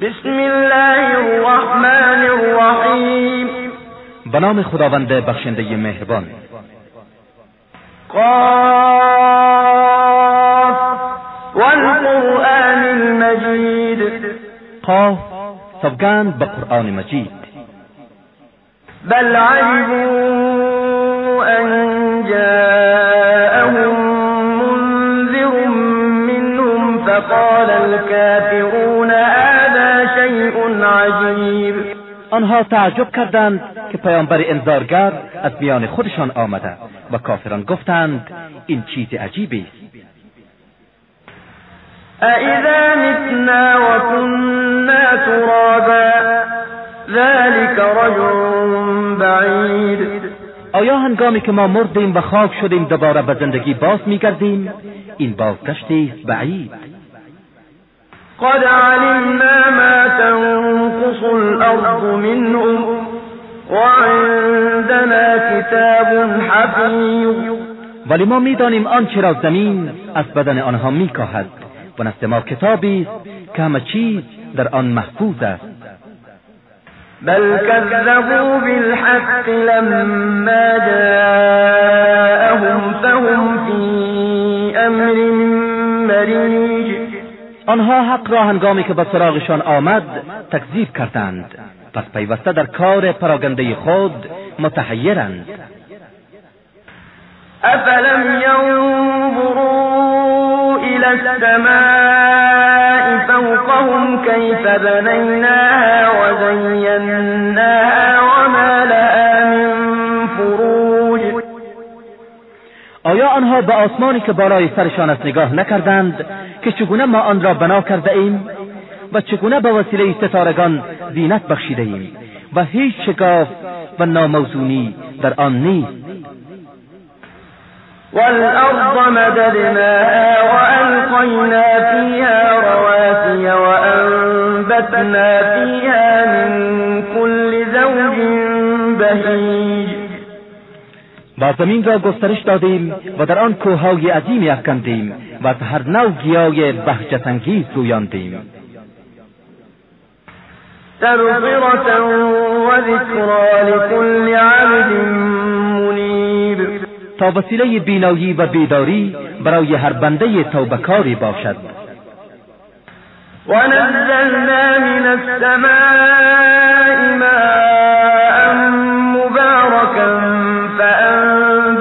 بسم الله الرحمن الرحیم به نام خداوند بخشنده مهربان قاف والقرآن المجید قاف سوگند به قرآن مجید بل عجبوا ان جاءهم منذر منهم فقال الكافرون آنها تعجب کردند که پیامبر انذارگر از میان خودشان آمده و کافران گفتند این چیز عجیبی است. أإذا متنا وكنا ترابا ذلك رجل بعید آیا هنگامی که ما مردیم و خاک شدیم دوباره به زندگی باز میگردیم؟ این بازگشتی است بعید. قد علمنا ما تنقص الأرض منهم وعندنا كتاب حفيظ ولی ما می‌دانیم آنچه را زمین از بدن آنها میکاهد. و نزد ما کتابی است که همه چیز در آن محفوظ است. بل كذبوا بالحق لما جاءهم فهم في أمر مريج آنها حق را هنگامی که به سراغشان آمد تکذیب کردند. پس پیوسته در کار پراگنده خود متحیرند. أفلم ينظروا إلى السماء فوقهم كيف بنيناها وزيناها آنها به آسمانی که بالای سرشان است نگاه نکردند که چگونه ما آن را بنا کرده ایم و چگونه به وسیله ستارگان زینت بخشیده ایم و هیچ شگاف و ناموزونی در آن نیست. والأرض مددناها وألقينا فيها رواسي وأنبتنا فيها من كل زوج بهيج. و زمین را گسترش دادیم و در آن کوههای عظیمی افکندیم و از هر نوع گیاه بهجتانگیز رویاندیم. تبصرة وذكرى لكل عبد منيب تا وسیله بینایی و بیداری برای هر بنده توبکاری باشد. ونزلنا من السماء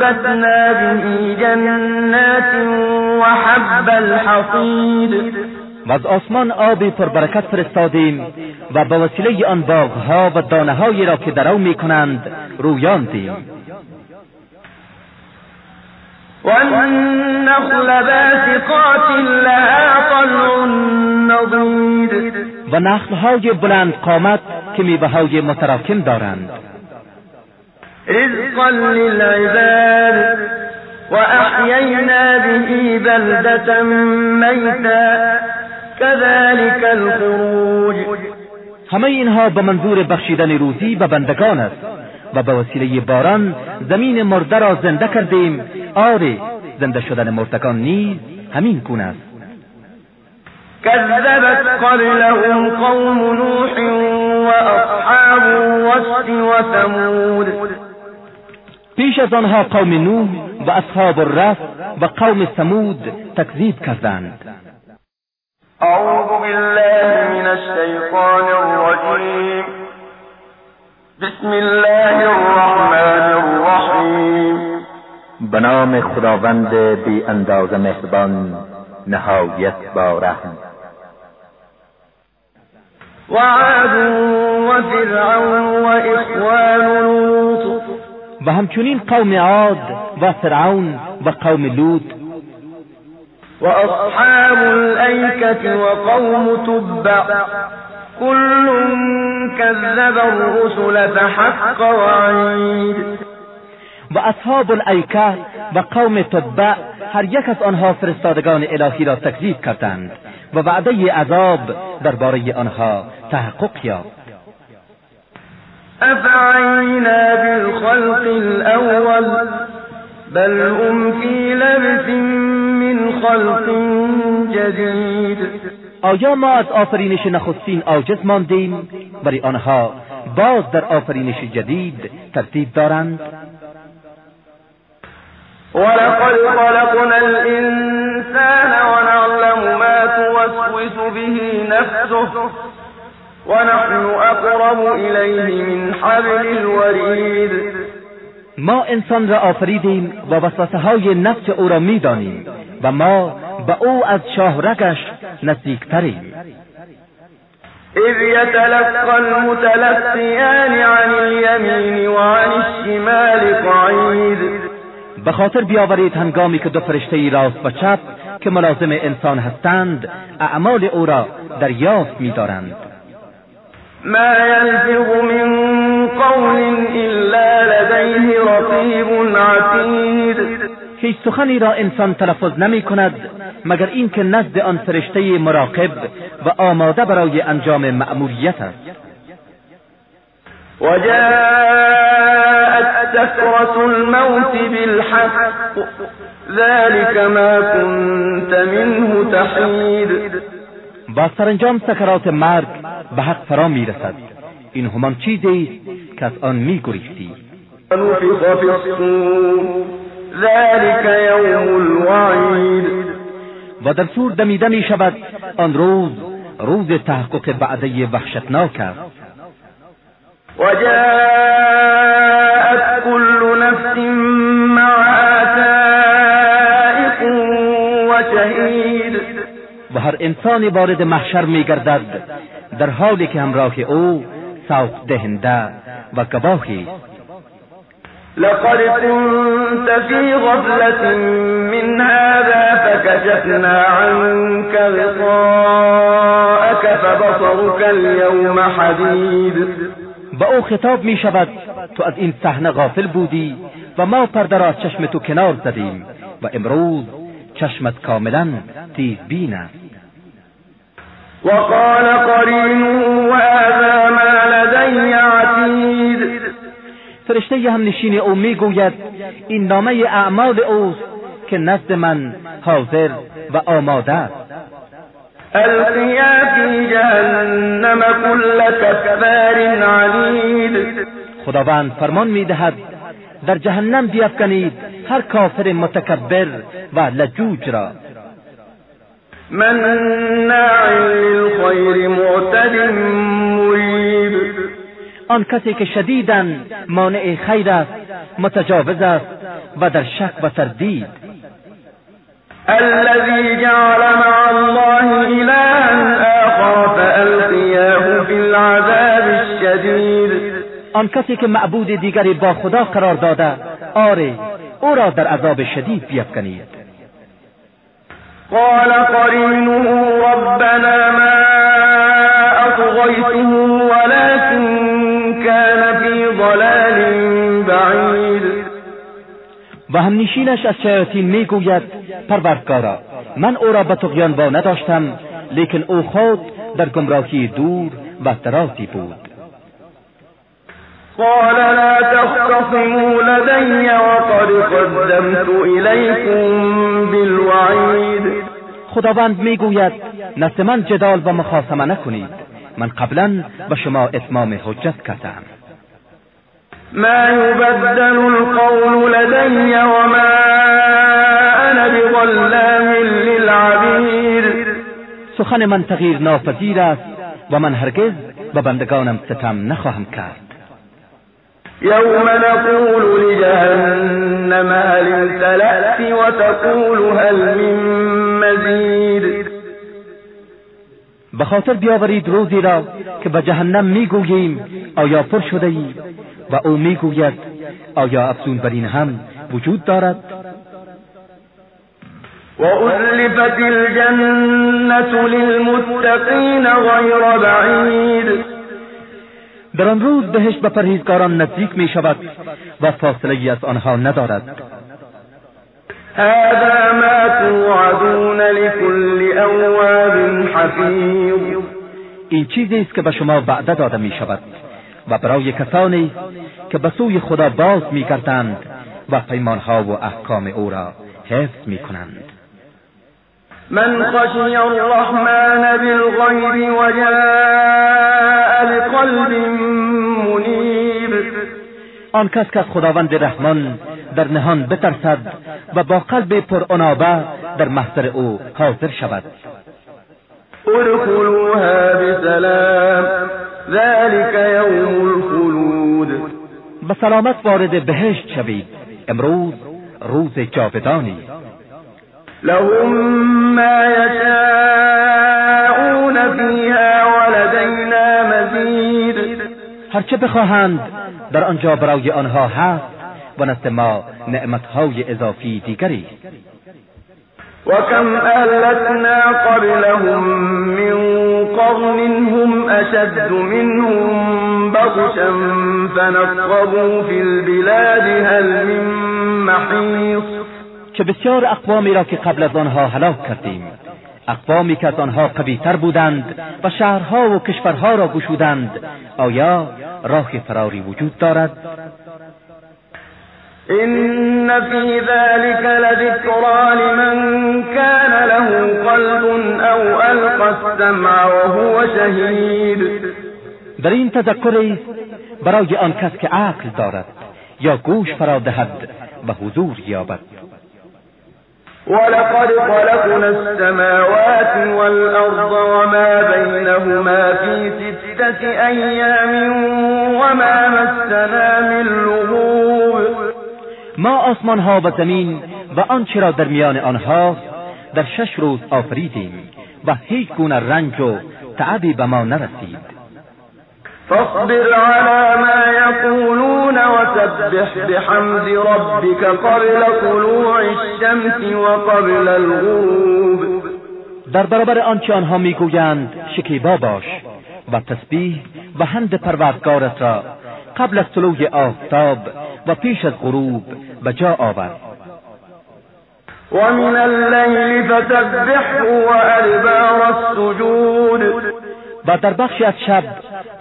فأنبتنا به جنات وحب الحصيد و از آسمان آبی پربرکت فرستادیم و به وسیله آن باغها و دانههایی را که در آن می‌کنند رویاندیم. والنخل باسقات لها طلع نضيد و نخلهای بلند قامت که میوههای متراکم دارند. رزقا للعباد. وأحيينا به بلدة ميتا. كذلك الخروج. همه اینها به منظور بخشیدن روزی به بندگان است و به وسیله باران زمین مرده را زنده کردیم. آره زنده شدن مردگان نیز همین گونه است. كذبت قبلهم قوم نوح وأصحاب الرس وثمود پیش از آنها قوم نوح و اصحاب الرس و قوم ثمود تکذیب کردند. أعوذ بالله من الشيطان الرجيم بسم الله الرحمن الرحيم به نام خداوند بی انداز مهربان نهایت با رحم. وعاد وفرعون وإخوان لوط و همچنین قوم عاد و فرعون و قوم لوط. وأصحاب الأيكة وقوم تبع. كل كذب الرسل فحق وعيد و اصحاب الایکه و قوم تبع هر یک از آنها فرستادگان الهی را تکذیب کردند و وعده عذاب درباره آنها تحقق یافت. أفعينا بالخلق الأول؟ بل هم في لبس من خلق جديد. آیا ما از آفرینش نخستین عاجز ماندیم ولی آنها باز در آفرینش جدید ترتیب دارند. ولقد خلقنا الإنسان ونعلم ما توسوس به نفسه. ونحن أقرب إليه من حبل الورید ما انسان را آفریدیم و وسوسه های نفس او را می‌دانیم و ما به او از شاهرگش نزدیکتریم. إذ يتلقى المتلقيان عن اليمين وعن الشمال قعيد. به خاطر بیاورید هنگامی که دو فرشته راست و چپ که ملازم انسان هستند اعمال او را دریافت می‌دارند. ما يلفظ من قول إلا لديه رقيب عتيد. هیچ سخنی را انسان تلفظ نمی کند مگر اینکه نزد آن فرشته مراقب و آماده برای انجام مأموریت است. وجاءت سكرة الموت بالحق ذلك ما كنت منه تحيد. با سرانجام سکرات مرگ به حق فرا می‌رسد. این همان چیزی است که از آن يوم الوعید. و در سور دمیده می شود آن روز روز تحقق وعده وحشتناک است. وجاءت كل نفس معها سائق وشهید و هر انسانی وارد محشر می گردد در حالی که همراه او سوق دهنده و گواهی. لقد كنت في غفلة من هذا فكشفنا عنك غطاءك فبصرك اليوم حديد به او خطاب می شود تو از این صحنه غافل بودی و ما پرده را از چشم تو کنار زدیم و امروز چشمت کاملا تیز بین است وقال قرينه هذا ما لدي عتيد. فرشته هم نشین او می‌گوید این نامه اعمال اوست که نزد من حاضر و آماده است. جهنم كل كفار عنيد. خداوند فرمان می‌دهد در جهنم بیفکنید هر کافر متکبر و لجوج را. مناع للخير معتد مريب. آن کسی که شدیداً مانع خیر است متجاوز است و در شک و تردید. الذي جعل مع الله إلها آخر فألقياه في العذاب الشديد. آن کسی که معبود دیگری با خدا قرار داده آره او را در عذاب شدید بیفکنید. قال قرينه ربنا ما أطغيته ولكن كان في ضلال بعيد. و همنشینش از شیاطین میگوید پروردگارا من أو را به طغیان با نداشتم لیکن أو خود در گمراهی دور و درازی بود. قال لا تختصموا لدي وقد قدمت إليكم خداوند می‌گوید نزد من جدال و مخاصمه نکنید. من قبلا به شما اتمام حجت کردم. ما يبدل القول لدي وما أنا بظلام للعبيد. سخن من تغییر ناپذیر است و من هرگز به بندگانم ستم نخواهم کرد. يوم نقول لجهنم هل امتلأت وتقول هل من مزيد به خاطر بیاورید روزی را که به جهنم می‌گوییم آیا پر شده ای؟ و او می‌گوید آیا افزون بر این هم وجود دارد؟ وأزلفت الجنة للمتقين غير بعيد در آن روز بهشت به پرهیزگاران نزدیک می شود و فاصله ای از آنها ندارد. هذا ما توعدون لكل أواب حفيظ. این چیزی است که به شما وعده داده می شود و برای کسانی که به سوی خدا باز می گردند و پیمانها و احکام او را حفظ می کنند. من خشی الرحمن بالغیب و جاء لقلب منیب آن کس که از خداوند رحمان در نهان بترسد و با قلب پر انابه در محضر او حاضر شود. ادخلوها بسلام ذلك یوم الخلود. به سلامت وارد بهشت شوید. امروز روز جاودانی. لهم ما یشاءون فیها ولدینا مزید. هرچه بخواهند در آنجا برای آنها هست و نزد ما نعمتهای اضافی دیگری. وكم أهلكنا قبلهم من قرن هم أشد منهم بطشا فنقبوا في البلاد هل من محيص چه بسیار اقوامی را که قبل از آنها هلاک کردیم. اقوامی که از آنها قویتر بودند و شهرها و کشورها را گشودند آیا راه فراری وجود دارد؟ إن في ذلك لذكرى لمن كان له قلب أو ألقى السمع وهو شهید در این تذکر برای آن کس که عقل دارد یا گوش فرا دهد و حضور یابد. ولقد خلقنا السماوات والأرض وما بينهما في ستة أيام وما مسنا من لغوب. ما آسمان ها و زمین و آنچه را در میان آنها در شش روز آفریدیم و هیچ گونه رنج و تعبی به ما نرسید. فاصبر على ما يقولون وسبح بحمد ربك قبل طلوع الشمس وقبل الغروب. در برابر آنچه آنها می‌گویند شکیبا باش و تسبیح و حمد پروردگارت را قبل از طلوع آفتاب و پیش از غروب به جا آور. ومن الليل فسبحه وأدبار السجود. و در بخشی از شب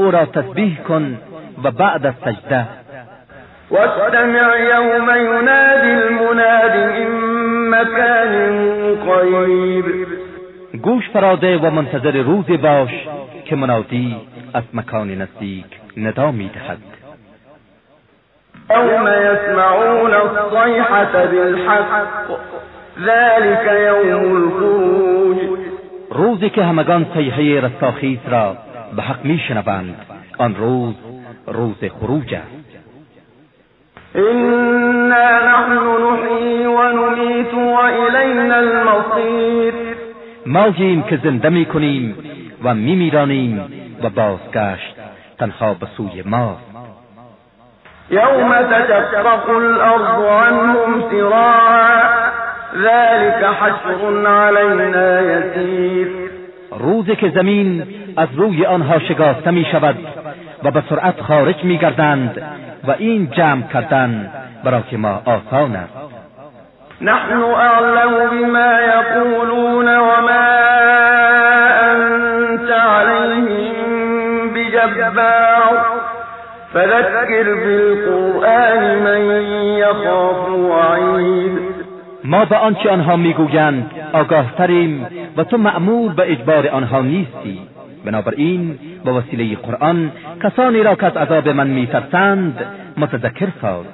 أو را تسبیح کن و بعد از سجده واستمع يوم ينادي المناد من مكان قريب. گوش فراده و منتظر روزی باش که منادی از مکان نزدیک ندا میدهد. يوم يسمعون الصيحة بالحق ذلك يوم الخروج. روزی که همگان صیحه رستاخیز را به حق میشنوند. آن روز روز خروج است. إنا نحن نحيي ونميت وإلينا المصير ماییم که زنده می‌کنیم و میمیرانیم و بازگشت تنها به سوی ما. يوم تشقق الأرض عنهم سراعا ذلك حشر علينا يسير روزی که زمین از روی آنها شکافته می شود و به سرعت خارج می گردند و این جمع کردن برای ما آسان است. نحن أعلم بما يقولون وما أنت عليهم بجبار. فذكر بالقرآن من يخاف وعيد ما به آنچه آنها می‌گویند آگاهتریم و تو مأمور به اجبار آنها نیستی. بنابراین با وسیله قرآن کسانی را که از عذاب من میترسند متذکر ساز.